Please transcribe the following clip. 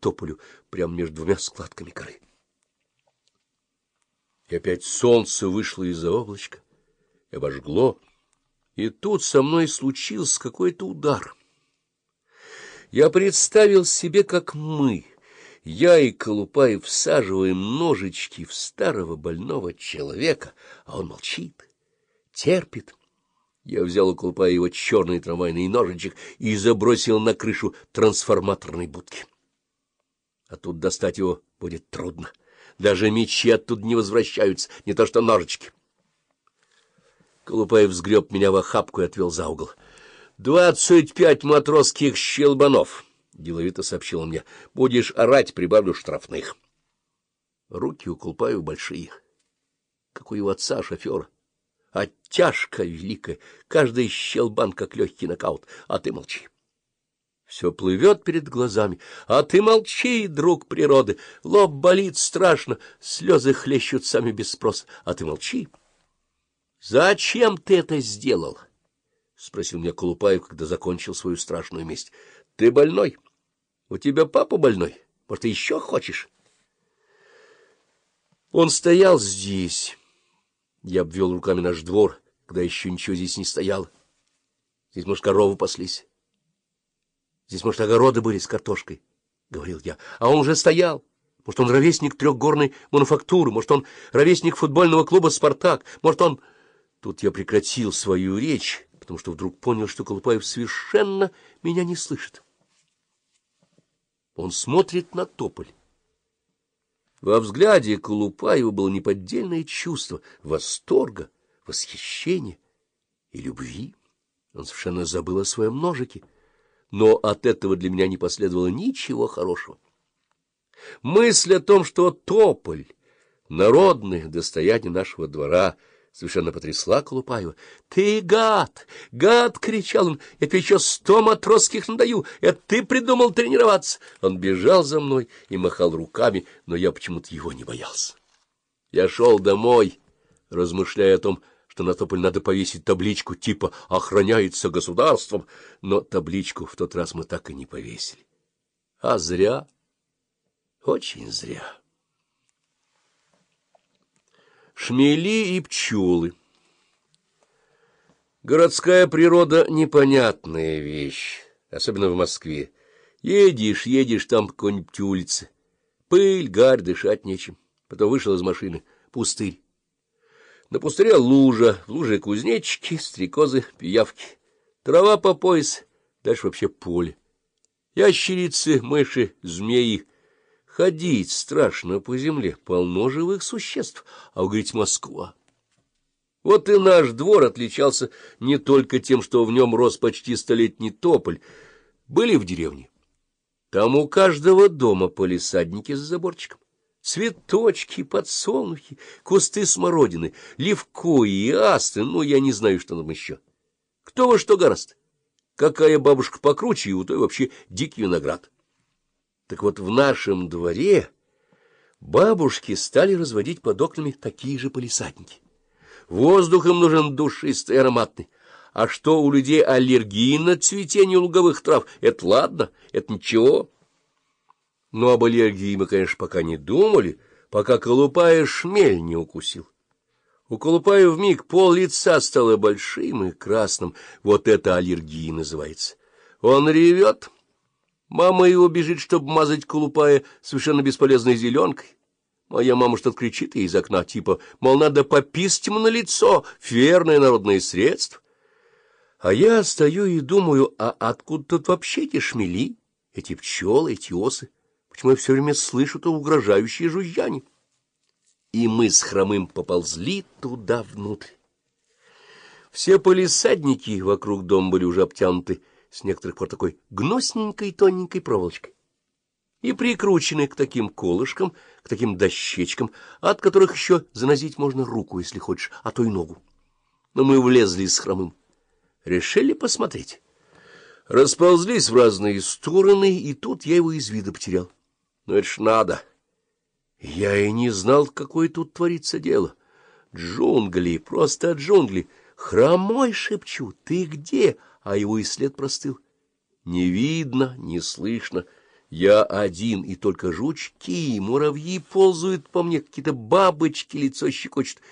тополю прямо между двумя складками коры. И опять солнце вышло из-за облачка и обожгло, и тут со мной случился какой-то удар. Я представил себе, как мы, я и Колупаев, всаживаем ножички в старого больного человека, а он молчит, терпит. Я взял у Колупая его черный трамвайный ножичек и забросил на крышу трансформаторной будки. А тут достать его будет трудно. Даже мечи оттуда не возвращаются, не то что ножички. Колупаев сгреб меня в охапку и отвел за угол. — Двадцать пять матросских щелбанов, — деловито сообщил мне. — Будешь орать, прибавлю штрафных. Руки у Колупаева большие, как у его отца, шофера. А тяжко великая, каждый щелбан, как легкий нокаут, а ты молчи. Все плывет перед глазами. А ты молчи, друг природы. Лоб болит страшно, слезы хлещут сами без спроса. А ты молчи. — Зачем ты это сделал? — спросил меня Колупаев, когда закончил свою страшную месть. — Ты больной? У тебя папа больной? Может, ты еще хочешь? Он стоял здесь. Я обвел руками наш двор, когда еще ничего здесь не стояло. Здесь, может, коровы паслись. Здесь, может, огороды были с картошкой, — говорил я. А он уже стоял. Может, он ровесник трехгорной мануфактуры, может, он ровесник футбольного клуба «Спартак», может, он... Тут я прекратил свою речь, потому что вдруг понял, что Колупаев совершенно меня не слышит. Он смотрит на тополь. Во взгляде Колупаева было неподдельное чувство восторга, восхищения и любви. Он совершенно забыл о своем ножике но от этого для меня не последовало ничего хорошего. Мысль о том, что тополь — народное достояние нашего двора, совершенно потрясла Колупаева. — Ты гад! Гад! — кричал он. — Я тебе еще сто матросских надаю. Это ты придумал тренироваться. Он бежал за мной и махал руками, но я почему-то его не боялся. Я шел домой, размышляя о том, что на тополь надо повесить табличку типа «Охраняется государством», но табличку в тот раз мы так и не повесили. А зря, очень зря. Шмели и пчелы Городская природа — непонятная вещь, особенно в Москве. Едешь, едешь, там какой-нибудь улице. Пыль, гарь, дышать нечем. Потом вышел из машины. Пустырь. На пустыре лужа, в луже кузнечики, стрекозы, пиявки. Трава по пояс, дальше вообще поле. Ящерицы, мыши, змеи. Ходить страшно по земле, полно живых существ, а угреть Москва. Вот и наш двор отличался не только тем, что в нем рос почти столетний тополь. Были в деревне. Там у каждого дома полисадники с заборчиком. Цветочки, подсолнухи, кусты смородины, левко и асты, ну, я не знаю, что там еще. Кто во что гораст? Какая бабушка покруче, и у той вообще дикий виноград. Так вот, в нашем дворе бабушки стали разводить под окнами такие же полисадники. Воздух им нужен душистый, ароматный. А что у людей аллергии на цветение луговых трав, это ладно, это ничего. Но об аллергии мы, конечно, пока не думали, пока Колупая шмель не укусил. У Колупая вмиг пол лица стало большим и красным. Вот это аллергия называется. Он ревет. Мама его бежит, чтобы мазать Колупая совершенно бесполезной зеленкой. Моя мама что-то кричит из окна, типа, мол, надо пописать ему на лицо, ферное народное средство. А я стою и думаю, а откуда тут вообще эти шмели, эти пчелы, эти осы? Я все время слышу то угрожающее жужжание. И мы с хромым поползли туда внутрь. Все полисадники вокруг дома были уже обтянуты с некоторых пор такой гнусненькой тоненькой проволочкой и прикручены к таким колышкам, к таким дощечкам, от которых еще занозить можно руку, если хочешь, а то и ногу. Но мы влезли с хромым. Решили посмотреть. Расползлись в разные стороны, и тут я его из вида потерял. Но это ж надо. Я и не знал, какое тут творится дело. Джунгли, просто джунгли. Хромой шепчу, ты где? А его и след простыл. Не видно, не слышно. Я один, и только жучки, муравьи ползают по мне, какие-то бабочки лицо щекочут.